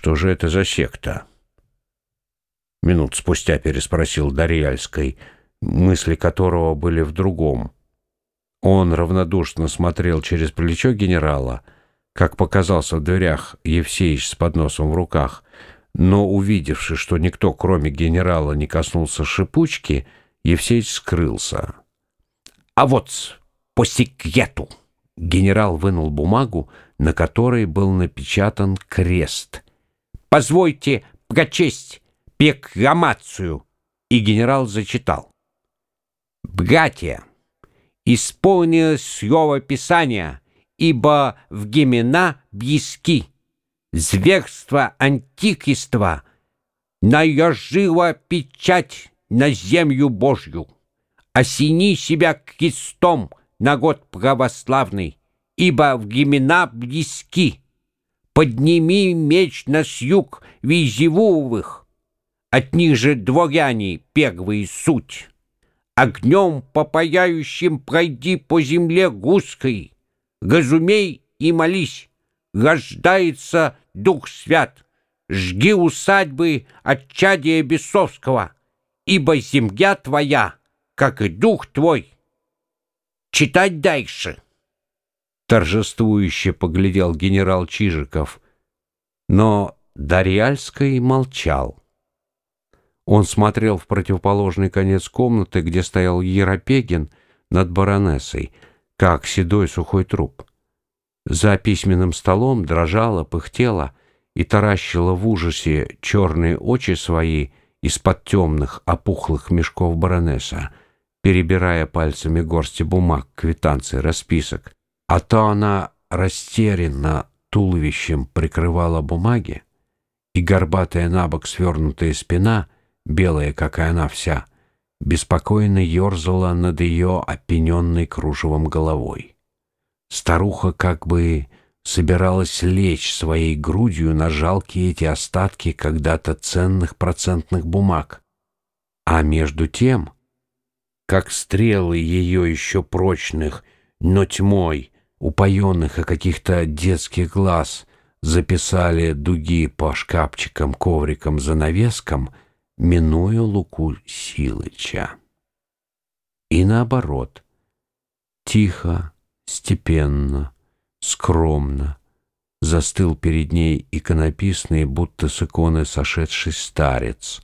что же это за секта? Минут спустя переспросил Дарьяльской, мысли которого были в другом. Он равнодушно смотрел через плечо генерала, как показался в дверях Евсеич с подносом в руках, но, увидевши, что никто, кроме генерала, не коснулся шипучки, Евсеич скрылся. «А вот по секрету!» Генерал вынул бумагу, на которой был напечатан крест. «Позвольте прочесть прокламацию!» И генерал зачитал. «Братья!» исполнилось слово Писания, ибо в Гемена близки. Зверство антихриства наложило печать на землю Божью. Осени себя крестом, народ православный, ибо в Гемена близки. Подними меч на сюг визивувых, от них же дворяне первые суть огнем попаяющим пройди по земле гуской, разумей и молись, рождается Дух Свят, жги усадьбы от чадия бесовского, ибо земля твоя, как и Дух твой. Читать дальше. Торжествующе поглядел генерал Чижиков, но Дарьяльский молчал. Он смотрел в противоположный конец комнаты, где стоял Еропегин над баронессой, как седой сухой труп. За письменным столом дрожала, пыхтела и таращила в ужасе черные очи свои из-под темных опухлых мешков баронесса, перебирая пальцами горсти бумаг, квитанций, расписок. А то она растерянно туловищем прикрывала бумаги, и горбатая набок свернутая спина — белая, как и она вся, беспокойно ерзала над ее опененной кружевом головой. Старуха как бы собиралась лечь своей грудью на жалкие эти остатки когда-то ценных процентных бумаг. А между тем, как стрелы ее еще прочных, но тьмой, упоенных о каких-то детских глаз, записали дуги по шкафчикам, коврикам, занавескам — минуя Луку Силыча. И наоборот, тихо, степенно, скромно застыл перед ней иконописный, будто с иконы сошедший старец,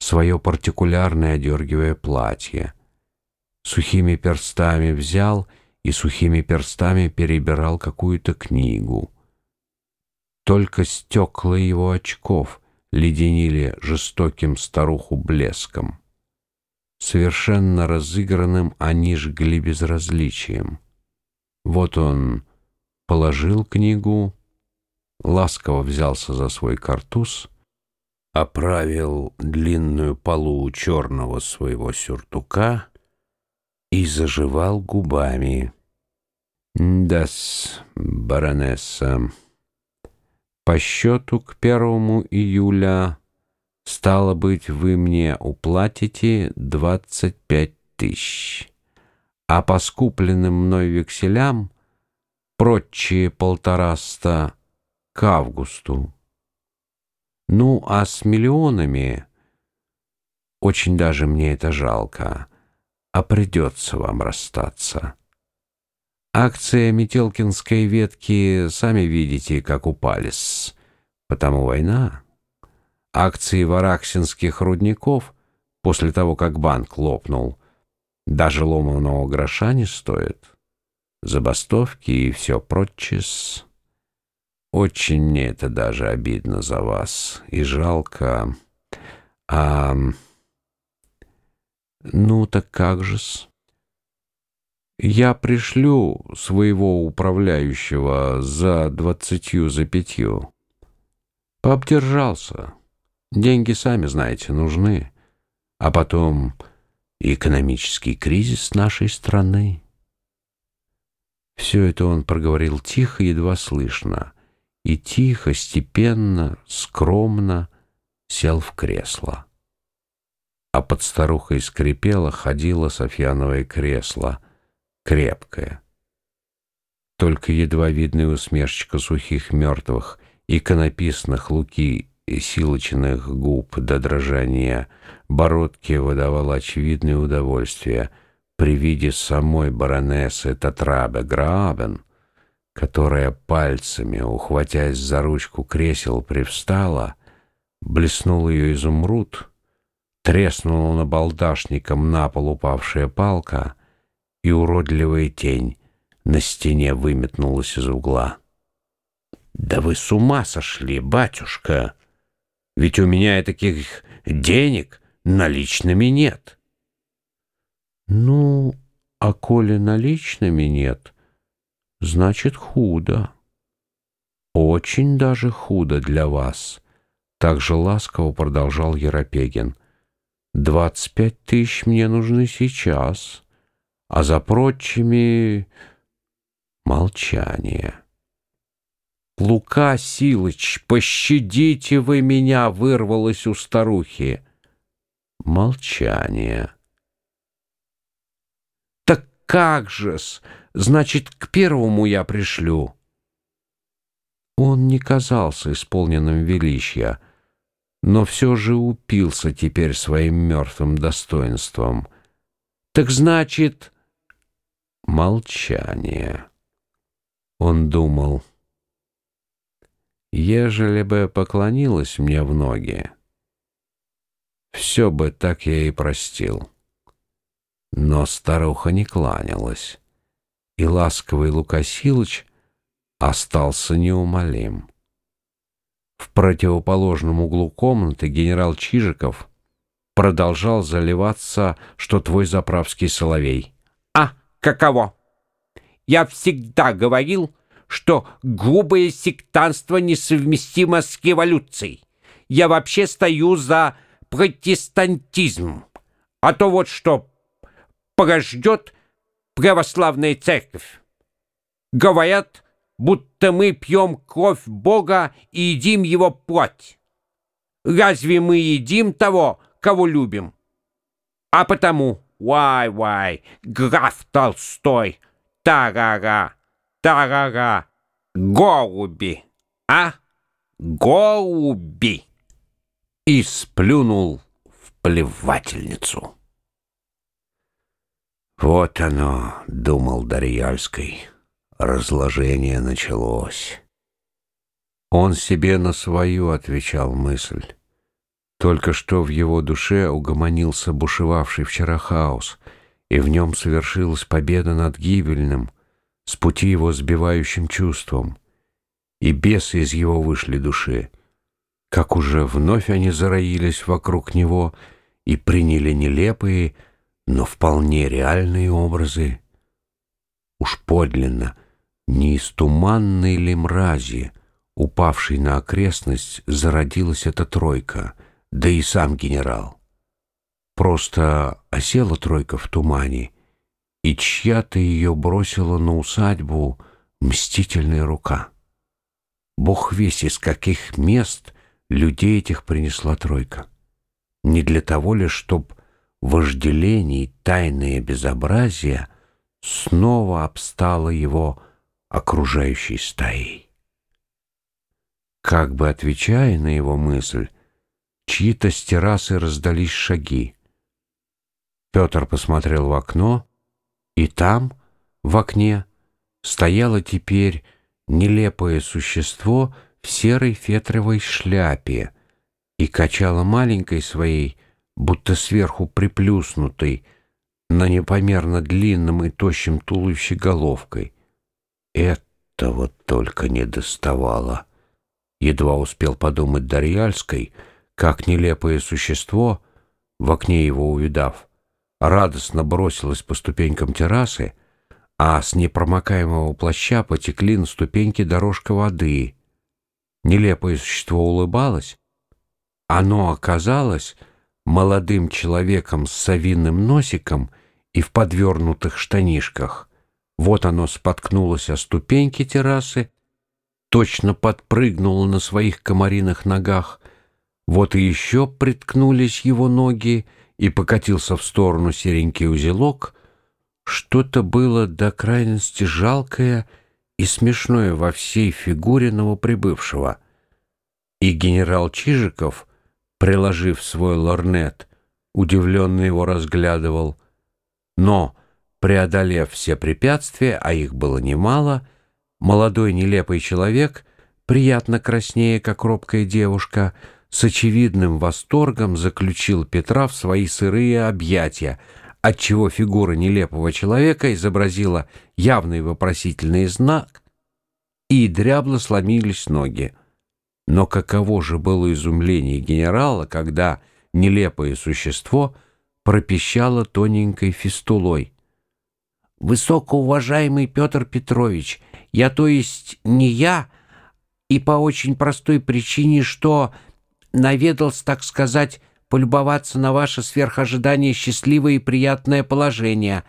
свое партикулярное одергивая платье. Сухими перстами взял и сухими перстами перебирал какую-то книгу. Только стекла его очков — леденили жестоким старуху блеском. Совершенно разыгранным они жгли безразличием. Вот он положил книгу, ласково взялся за свой картуз, оправил длинную полу черного своего сюртука и заживал губами. «Да-с, баронесса». По счету к первому июля, стало быть, вы мне уплатите двадцать пять тысяч, а по скупленным мной векселям прочие полтораста к августу. Ну, а с миллионами очень даже мне это жалко, а придется вам расстаться. Акция Метелкинской ветки, сами видите, как упали -с. Потому война. Акции вараксинских рудников, после того, как банк лопнул, даже ломаного гроша не стоят. Забастовки и все прочее. -с. Очень мне это даже обидно за вас и жалко. А... Ну, так как же-с? Я пришлю своего управляющего за двадцатью за пятью. Пообдержался. Деньги, сами знаете, нужны. А потом экономический кризис нашей страны. Все это он проговорил тихо, едва слышно, и тихо, степенно, скромно сел в кресло. А под старухой скрипело, ходило Софьяновое кресло — крепкая. Только едва видная усмешечка сухих мертвых иконописных луки и силочных губ до дрожания бородки выдавало очевидное удовольствие при виде самой баронессы Татрабе Граабен, которая пальцами, ухватясь за ручку кресел, привстала, блеснул ее изумруд, треснула на балдашником на пол упавшая палка, и уродливая тень на стене выметнулась из угла. «Да вы с ума сошли, батюшка! Ведь у меня и таких денег наличными нет». «Ну, а коли наличными нет, значит худо. Очень даже худо для вас». Так же ласково продолжал Еропегин. «Двадцать пять тысяч мне нужны сейчас, а за прочими молчание». «Лука Силыч, пощадите вы меня!» — вырвалось у старухи. Молчание. «Так как же-с? Значит, к первому я пришлю». Он не казался исполненным величия, но все же упился теперь своим мертвым достоинством. «Так значит...» Молчание. Он думал... Ежели бы поклонилась мне в ноги, все бы так я и простил. Но старуха не кланялась, и ласковый Лукасилыч остался неумолим. В противоположном углу комнаты генерал Чижиков продолжал заливаться, что твой заправский соловей. «А, каково? Я всегда говорил, что грубое сектантство несовместимо с революцией. Я вообще стою за протестантизм. А то вот что порождет православная церковь. Говорят, будто мы пьем кровь Бога и едим его плоть. Разве мы едим того, кого любим? А потому, вай-вай, граф Толстой, та-га-га. Тарара! Голуби! А? Голуби!» И сплюнул в плевательницу. «Вот оно», — думал Дарьяльский, — «разложение началось». Он себе на свою отвечал мысль. Только что в его душе угомонился бушевавший вчера хаос, и в нем совершилась победа над гибельным — с пути его сбивающим чувством, и бесы из его вышли души, как уже вновь они зароились вокруг него и приняли нелепые, но вполне реальные образы. Уж подлинно, не из туманной ли мрази, упавшей на окрестность, зародилась эта тройка, да и сам генерал. Просто осела тройка в тумане — и чья-то ее бросила на усадьбу мстительная рука. Бог весь из каких мест людей этих принесла тройка. Не для того ли, чтоб вожделение и тайное безобразие снова обстало его окружающей стаей. Как бы отвечая на его мысль, чьи-то с террасы раздались шаги. Петр посмотрел в окно и там, в окне, стояло теперь нелепое существо в серой фетровой шляпе и качало маленькой своей, будто сверху приплюснутой, на непомерно длинном и тощем туловище головкой. Этого только не доставало. Едва успел подумать Дарьяльской, как нелепое существо, в окне его увидав, радостно бросилась по ступенькам террасы, а с непромокаемого плаща потекли на ступеньки дорожка воды. Нелепое существо улыбалось. Оно оказалось молодым человеком с совиным носиком и в подвернутых штанишках. Вот оно споткнулось о ступеньки террасы, точно подпрыгнуло на своих комариных ногах. Вот и еще приткнулись его ноги, и покатился в сторону серенький узелок, что-то было до крайности жалкое и смешное во всей фигуре новоприбывшего — И генерал Чижиков, приложив свой лорнет, удивленно его разглядывал. Но, преодолев все препятствия, а их было немало, молодой нелепый человек, приятно краснее, как робкая девушка, с очевидным восторгом заключил Петра в свои сырые объятия, отчего фигура нелепого человека изобразила явный вопросительный знак, и дрябло сломились ноги. Но каково же было изумление генерала, когда нелепое существо пропищало тоненькой фистулой. «Высокоуважаемый Петр Петрович, я, то есть не я, и по очень простой причине, что наведался, так сказать, полюбоваться на ваше сверхожидание счастливое и приятное положение,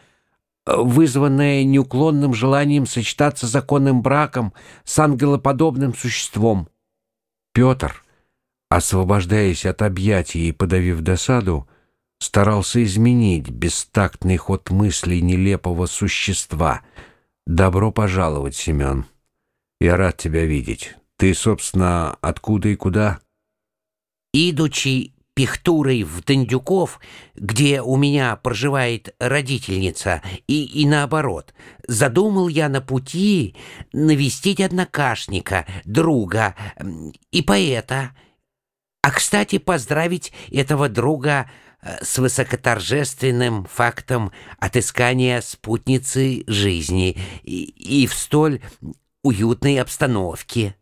вызванное неуклонным желанием сочетаться законным браком с ангелоподобным существом». Петр, освобождаясь от объятий и подавив досаду, старался изменить бестактный ход мыслей нелепого существа. «Добро пожаловать, Семен. Я рад тебя видеть. Ты, собственно, откуда и куда?» «Идучи пихтурой в Тандюков, где у меня проживает родительница, и, и наоборот. Задумал я на пути навестить однокашника, друга и поэта. А, кстати, поздравить этого друга с высокоторжественным фактом отыскания спутницы жизни и, и в столь уютной обстановке.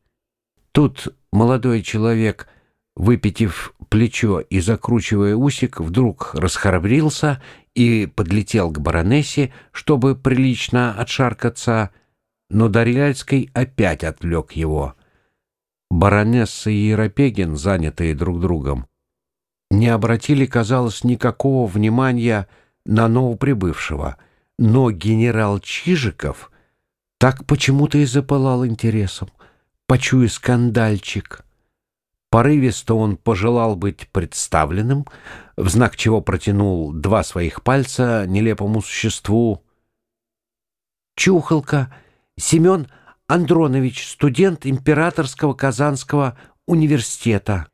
Тут молодой человек, выпитив плечо и закручивая усик, вдруг расхрабрился и подлетел к баронессе, чтобы прилично отшаркаться, но Дарьяльский опять отвлек его. Баронесса и Еропегин, занятые друг другом, не обратили, казалось, никакого внимания на новоприбывшего, но генерал Чижиков так почему-то и запылал интересом, почуя скандальчик — Порывисто он пожелал быть представленным, в знак чего протянул два своих пальца нелепому существу. Чухалка Семен Андронович, студент Императорского Казанского университета.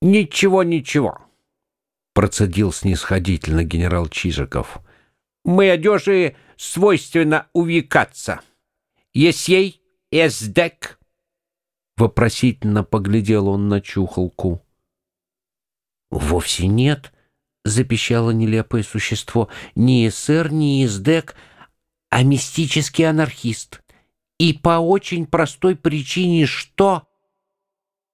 «Ничего, ничего», — процедил снисходительно генерал Чижиков. «Мы одежи свойственно увлекаться. Есей, эсдек, Вопросительно поглядел он на чухолку. «Вовсе нет», — запищало нелепое существо, — «не эсэр, не издек, а мистический анархист. И по очень простой причине, что...»